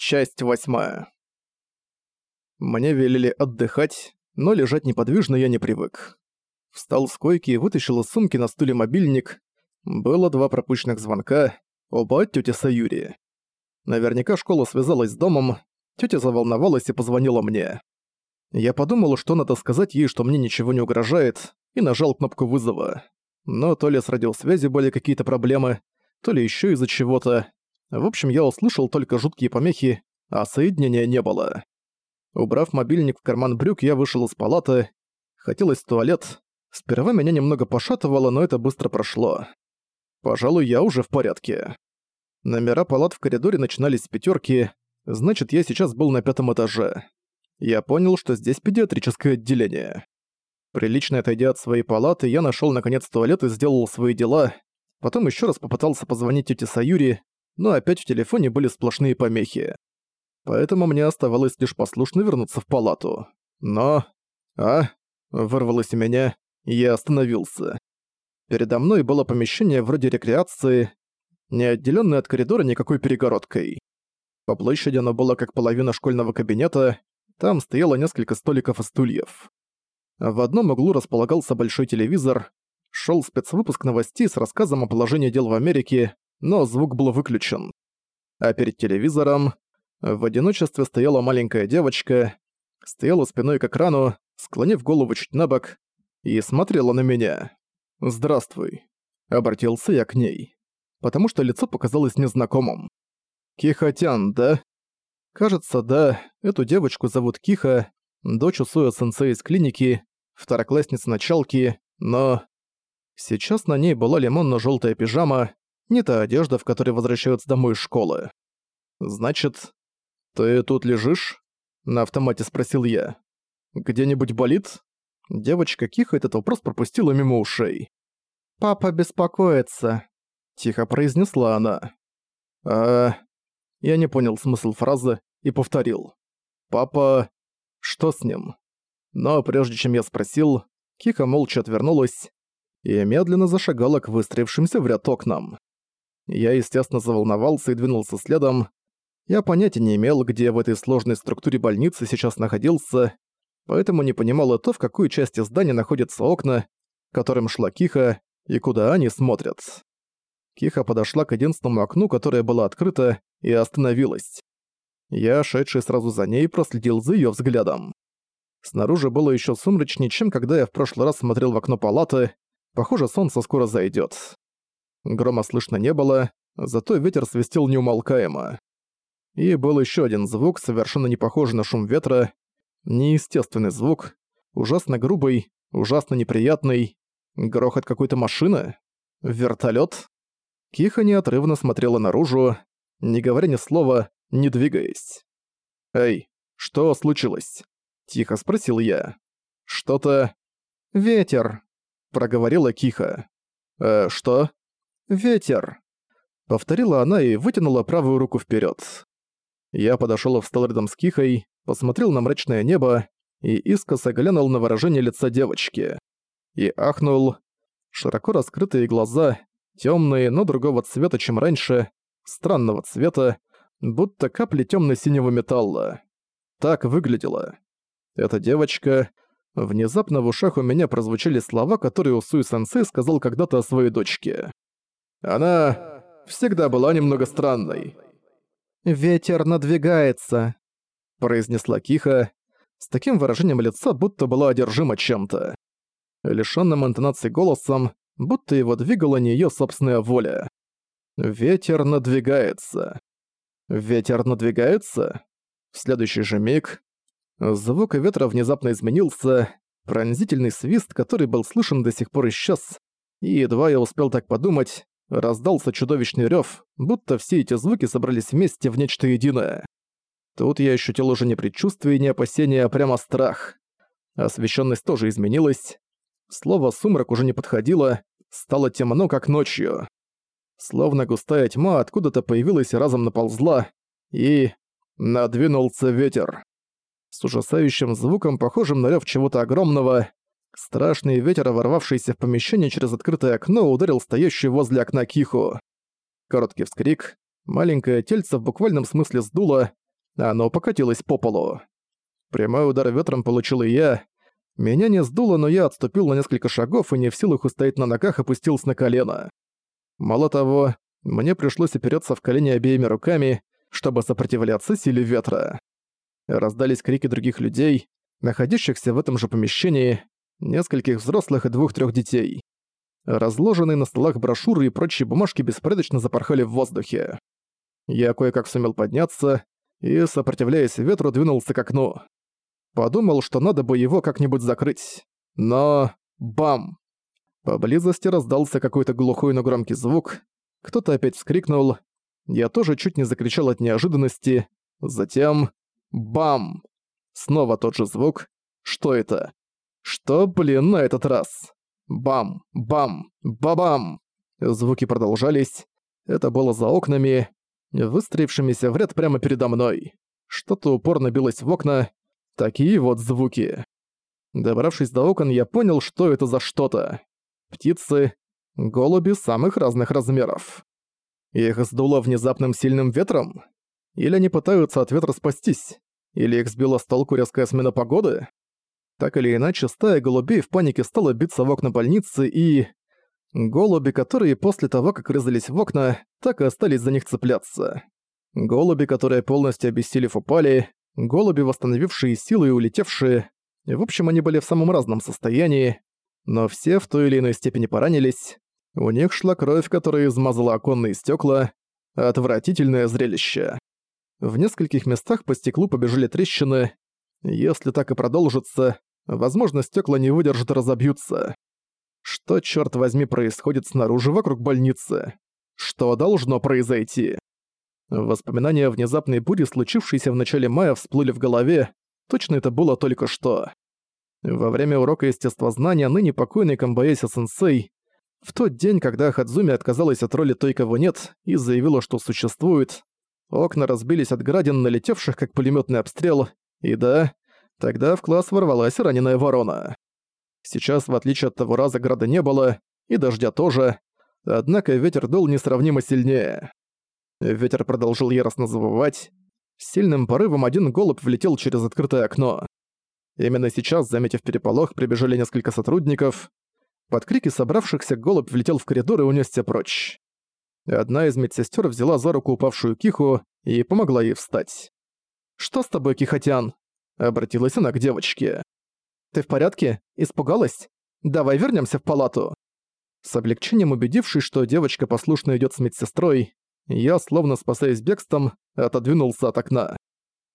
Часть восьмая. Мне велели отдыхать, но лежать неподвижно я не привык. Встал с койки и вытащил из сумки на стуле мобильник. Было два пропущенных звонка, оба от тёти Саюри. Наверняка школа связалась с домом, тётя заволновалась и позвонила мне. Я подумал, что надо сказать ей, что мне ничего не угрожает, и нажал кнопку вызова. Но то ли с радиосвязью были какие-то проблемы, то ли ещё из-за чего-то, в общем, я услышал только жуткие помехи, а соединения не было. Убрав мобильник в карман брюк, я вышел из палаты. Хотелось в туалет. Сперва меня немного пошатывало, но это быстро прошло. Пожалуй, я уже в порядке. Номера палат в коридоре начинались с пятерки, значит, я сейчас был на пятом этаже. Я понял, что здесь педиатрическое отделение. Прилично отойдя от своей палаты, я нашел наконец туалет и сделал свои дела. Потом еще раз попытался позвонить тете Саюри, но опять в телефоне были сплошные помехи. Поэтому мне оставалось лишь послушно вернуться в палату. Но... А? Вырвалось у меня, и я остановился. Передо мной было помещение вроде рекреации, не отделённое от коридора никакой перегородкой. По площади оно было как половина школьного кабинета, там стояло несколько столиков и стульев. В одном углу располагался большой телевизор, шел спецвыпуск новостей с рассказом о положении дел в Америке, но звук был выключен. А перед телевизором в одиночестве стояла маленькая девочка, стояла спиной к экрану, склонив голову чуть на бок, и смотрела на меня. «Здравствуй», — обратился я к ней, потому что лицо показалось незнакомым. «Кихотян, да?» Кажется, да, эту девочку зовут Киха, дочь Усуя-сенсей из клиники, второклассница началки, но... Сейчас на ней была лимонно желтая пижама, не та одежда, в которой возвращаются домой из школы. «Значит, ты тут лежишь?» — на автомате спросил я. «Где-нибудь болит?» Девочка Киха этот вопрос пропустила мимо ушей. «Папа беспокоится», — тихо произнесла она. «А...» Я не понял смысл фразы и повторил. «Папа... Что с ним?» Но прежде чем я спросил, Киха молча отвернулась и медленно зашагала к выстроившимся в ряд окнам. Я, естественно, заволновался и двинулся следом. Я понятия не имел, где в этой сложной структуре больницы сейчас находился, поэтому не понимал и то, в какой части здания находятся окна, которым шла Киха, и куда они смотрят. Киха подошла к единственному окну, которое было открыто, и остановилась. Я, шедший сразу за ней, проследил за её взглядом. Снаружи было ещё сумрачнее, чем когда я в прошлый раз смотрел в окно палаты. Похоже, солнце скоро зайдёт. Грома слышно не было, зато ветер свистел неумолкаемо. И был еще один звук, совершенно не похожий на шум ветра, неестественный звук, ужасно грубый, ужасно неприятный, грохот какой-то машины, вертолет. Киха неотрывно смотрела наружу, не говоря ни слова, не двигаясь. «Эй, что случилось?» – тихо спросил я. «Что-то...» «Ветер», – проговорила Киха. «Э, что?» «Ветер!» Повторила она и вытянула правую руку вперед. Я подошёл и встал рядом с Кихой, посмотрел на мрачное небо и искоса глянул на выражение лица девочки. И ахнул. Широко раскрытые глаза, тёмные, но другого цвета, чем раньше, странного цвета, будто капли тёмно-синего металла. Так выглядела. Эта девочка... Внезапно в ушах у меня прозвучали слова, которые Усуи-сенсей сказал когда-то о своей дочке. Она всегда была немного странной. «Ветер надвигается», — произнесла Киха, с таким выражением лица, будто была одержима чем-то. Лишённым интонацией голосом, будто его двигала не её собственная воля. «Ветер надвигается». «Ветер надвигается?» В следующий же миг звук ветра внезапно изменился, пронзительный свист, который был слышен до сих пор исчез, и едва я успел так подумать, Раздался чудовищный рёв, будто все эти звуки собрались вместе в нечто единое. Тут я ощутил уже не предчувствие не опасение, а прямо страх. Освещенность тоже изменилась. Слово «сумрак» уже не подходило, стало темно, как ночью. Словно густая тьма откуда-то появилась и разом наползла, и... надвинулся ветер. С ужасающим звуком, похожим на рёв чего-то огромного, Страшный ветер, ворвавшийся в помещение через открытое окно, ударил стоящую возле окна Киху. Короткий вскрик, маленькое тельце в буквальном смысле сдуло, Оно покатилось по полу. Прямой удар ветром получил и я. Меня не сдуло, но я отступил на несколько шагов и не в силах устоять на ногах опустился на колено. Мало того, мне пришлось опереться в колени обеими руками, чтобы сопротивляться силе ветра. Раздались крики других людей, находящихся в этом же помещении, нескольких взрослых и двух-трёх детей. Разложенные на столах брошюры и прочие бумажки беспорядочно запорхали в воздухе. Я кое-как сумел подняться и, сопротивляясь ветру, двинулся к окну. Подумал, что надо бы его как-нибудь закрыть. Но... Бам! Поблизости раздался какой-то глухой, но громкий звук. Кто-то опять вскрикнул. Я тоже чуть не закричал от неожиданности. Затем... Бам! Снова тот же звук. Что это? Что, блин, на этот раз? Бам! Бам! Ба-бам! Звуки продолжались. Это было за окнами, выстроившимися в ряд прямо передо мной. Что-то упорно билось в окна. Такие вот звуки. Добравшись до окон, я понял, что это за что-то. Птицы, голуби самых разных размеров. Их сдуло внезапным сильным ветром? Или они пытаются от ветра спастись? Или их сбила с толку резкая смена погоды? Так или иначе, стая голубей в панике стала биться в окна больницы и... Голуби, которые после того, как резались в окна, так и остались за них цепляться. Голуби, которые полностью обессилев упали, голуби, восстановившие силы и улетевшие. В общем, они были в самом разном состоянии, но все в той или иной степени поранились. У них шла кровь, которая измазала оконные стекла. Отвратительное зрелище. В нескольких местах по стеклу побежали трещины. Если так и продолжится, возможно, стекла не выдержат и разобьются. Что, черт возьми, происходит снаружи вокруг больницы? Что должно произойти? Воспоминания о внезапной буре, случившейся в начале мая, всплыли в голове. Точно это было только что. Во время урока естествознания ныне покойный Камбаэси-сенсей в тот день, когда Хадзуми отказалась от роли той, кого нет, и заявила, что существует, окна разбились от градин, налетевших как пулеметный обстрел, и да, тогда в класс ворвалась раненая ворона. Сейчас, в отличие от того раза, града не было, и дождя тоже, однако ветер дул несравнимо сильнее. Ветер продолжил яростно завывать. Сильным порывом один голубь влетел через открытое окно. Именно сейчас, заметив переполох, прибежали несколько сотрудников. Под крики собравшихся голубь влетел в коридор и унесся прочь. Одна из медсестер взяла за руку упавшую Киху и помогла ей встать. «Что с тобой, Кихотян?» — обратилась она к девочке. «Ты в порядке? Испугалась? Давай вернемся в палату». С облегчением убедившись, что девочка послушно идет с медсестрой, я, словно спасаясь бегством, отодвинулся от окна.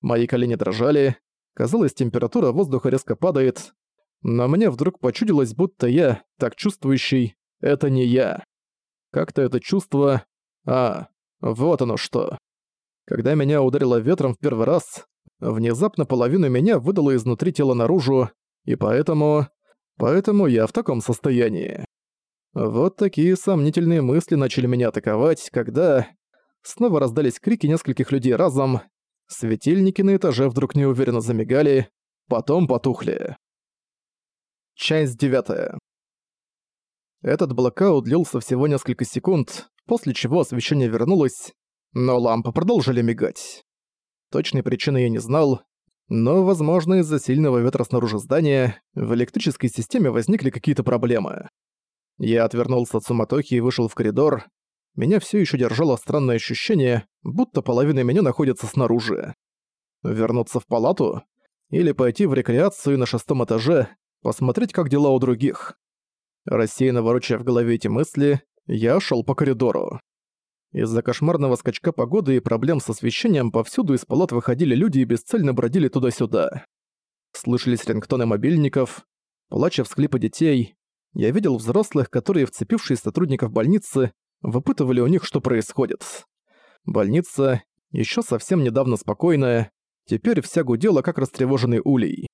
Мои колени дрожали, казалось, температура воздуха резко падает, но мне вдруг почудилось, будто я, так чувствующий, это не я. Как-то это чувство... А, вот оно что. Когда меня ударило ветром в первый раз, внезапно половину меня выдало изнутри тела наружу, и поэтому... Поэтому я в таком состоянии. Вот такие сомнительные мысли начали меня атаковать, когда... Снова раздались крики нескольких людей разом. Светильники на этаже вдруг неуверенно замигали, потом потухли. Часть девятая. Этот блокаут длился всего несколько секунд, после чего освещение вернулось, но лампы продолжили мигать. Точной причины я не знал, но, возможно, из-за сильного ветра снаружи здания в электрической системе возникли какие-то проблемы. Я отвернулся от суматохи и вышел в коридор. Меня все еще держало странное ощущение, будто половина меня находится снаружи. Вернуться в палату? Или пойти в рекреацию на шестом этаже, посмотреть, как дела у других? Рассеянно ворочая в голове эти мысли, я шел по коридору. Из-за кошмарного скачка погоды и проблем с освещением повсюду из палат выходили люди и бесцельно бродили туда-сюда. Слышались рингтоны мобильников, плача всхлипы детей, я видел взрослых, которые, вцепившись сотрудников больницы, выпытывали у них, что происходит. Больница, еще совсем недавно спокойная, теперь вся гудела, как растревоженный улей.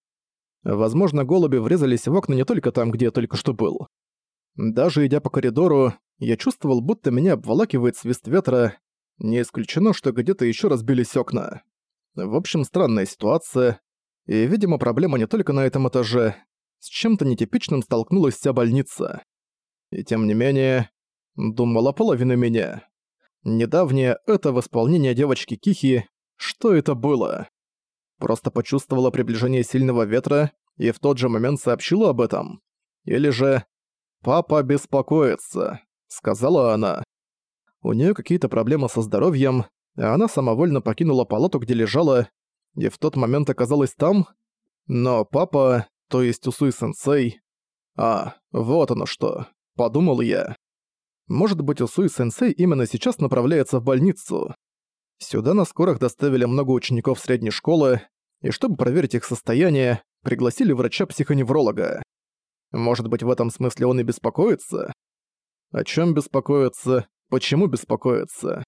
Возможно, голуби врезались в окна не только там, где я только что был. Даже идя по коридору, я чувствовал, будто меня обволакивает свист ветра, не исключено, что где-то еще разбились окна. В общем, странная ситуация, и, видимо, проблема не только на этом этаже, с чем-то нетипичным столкнулась вся больница. И тем не менее, думала половина меня. Недавнее это восполнение девочки Кихи, Что это было? Просто почувствовала приближение сильного ветра и в тот же момент сообщила об этом? Или же «Папа беспокоится», — сказала она. У нее какие-то проблемы со здоровьем, а она самовольно покинула палату, где лежала, и в тот момент оказалась там. Но папа, то есть Усуи-сенсей... А, вот оно что, подумал я. Может быть, Усуи-сенсей именно сейчас направляется в больницу. Сюда на скорых доставили много учеников средней школы, и чтобы проверить их состояние, пригласили врача-психоневролога. Может быть, в этом смысле он и беспокоится? О чем беспокоится? Почему беспокоится?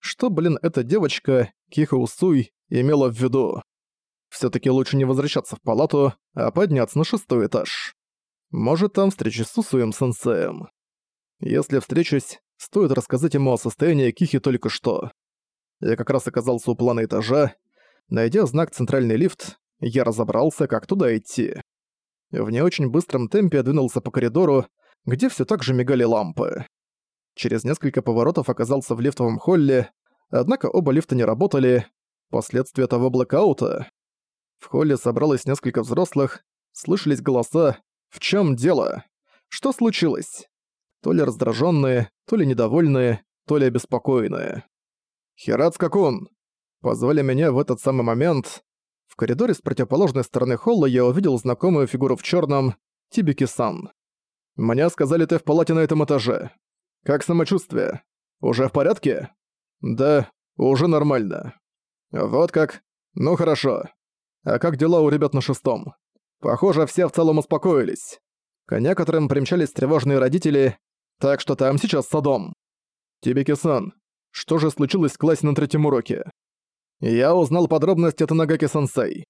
Что, блин, эта девочка, Киха Усуй, имела в виду? все таки лучше не возвращаться в палату, а подняться на шестой этаж. Может, там встречусь с Усуем сенсеем. Если встречусь, стоит рассказать ему о состоянии Кихи только что. Я как раз оказался у плана этажа. Найдя знак «Центральный лифт», я разобрался, как туда идти. В не очень быстром темпе двинулся по коридору, где все так же мигали лампы. Через несколько поворотов оказался в лифтовом холле, однако оба лифта не работали, последствия того блэкаута. В холле собралось несколько взрослых, слышались голоса «В чем дело? Что случилось?» То ли раздраженные, то ли недовольные, то ли обеспокоенные. «Хирацка-кун!» Позвали меня в этот самый момент. Коридоре с противоположной стороны холла я увидел знакомую фигуру в черном Тибики-сан. «Мне сказали, ты в палате на этом этаже. Как самочувствие? Уже в порядке?» «Да, уже нормально». «Вот как? Ну хорошо. А как дела у ребят на шестом?» «Похоже, все в целом успокоились. К некоторым примчались тревожные родители, так что там сейчас садом». «Тибики-сан, что же случилось в классе на третьем уроке?» Я узнал подробности от Нагаки-сенсей.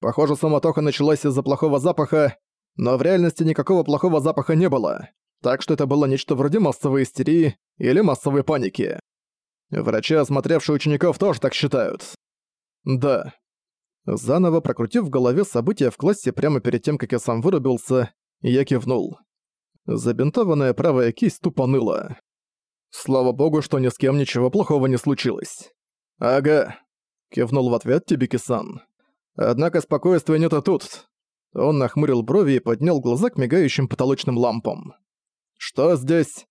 Похоже, суматоха началась из-за плохого запаха, но в реальности никакого плохого запаха не было, так что это было нечто вроде массовой истерии или массовой паники. Врачи, осмотревшие учеников, тоже так считают. Да. Заново прокрутив в голове события в классе прямо перед тем, как я сам вырубился, я кивнул. Забинтованная правая кисть тупо ныла. Слава богу, что ни с кем ничего плохого не случилось. Ага, Кивнул в ответ Тибики-сан. Однако спокойствия нет и тут. Он нахмурил брови и поднял глаза к мигающим потолочным лампам. «Что здесь?»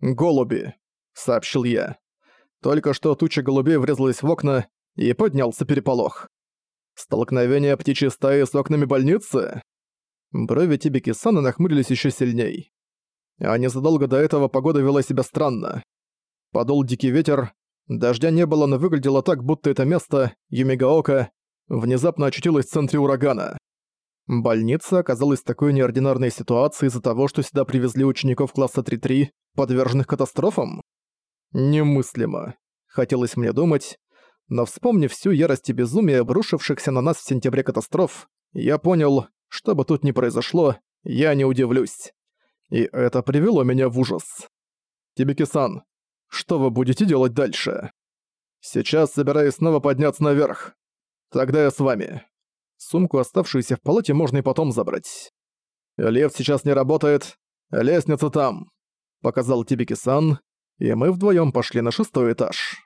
«Голуби», — сообщил я. Только что туча голубей врезалась в окна, и поднялся переполох. «Столкновение птичьей стаи с окнами больницы?» Брови Тибики-сана нахмурились еще сильней. А незадолго до этого погода вела себя странно. Подул дикий ветер, Дождя не было, но выглядело так, будто это место, Юмигаока, внезапно очутилось в центре урагана. Больница оказалась в такой неординарной ситуации из-за того, что сюда привезли учеников класса 3-3, подверженных катастрофам? Немыслимо. Хотелось мне думать, но вспомнив всю ярость и безумие, обрушившихся на нас в сентябре катастроф, я понял, что бы тут ни произошло, я не удивлюсь. И это привело меня в ужас. Тибики-сан, что вы будете делать дальше? Сейчас собираюсь снова подняться наверх. Тогда я с вами. Сумку, оставшуюся в палате, можно и потом забрать. Лев сейчас не работает. Лестница там. Показал Тибики-сан, и мы вдвоем пошли на шестой этаж.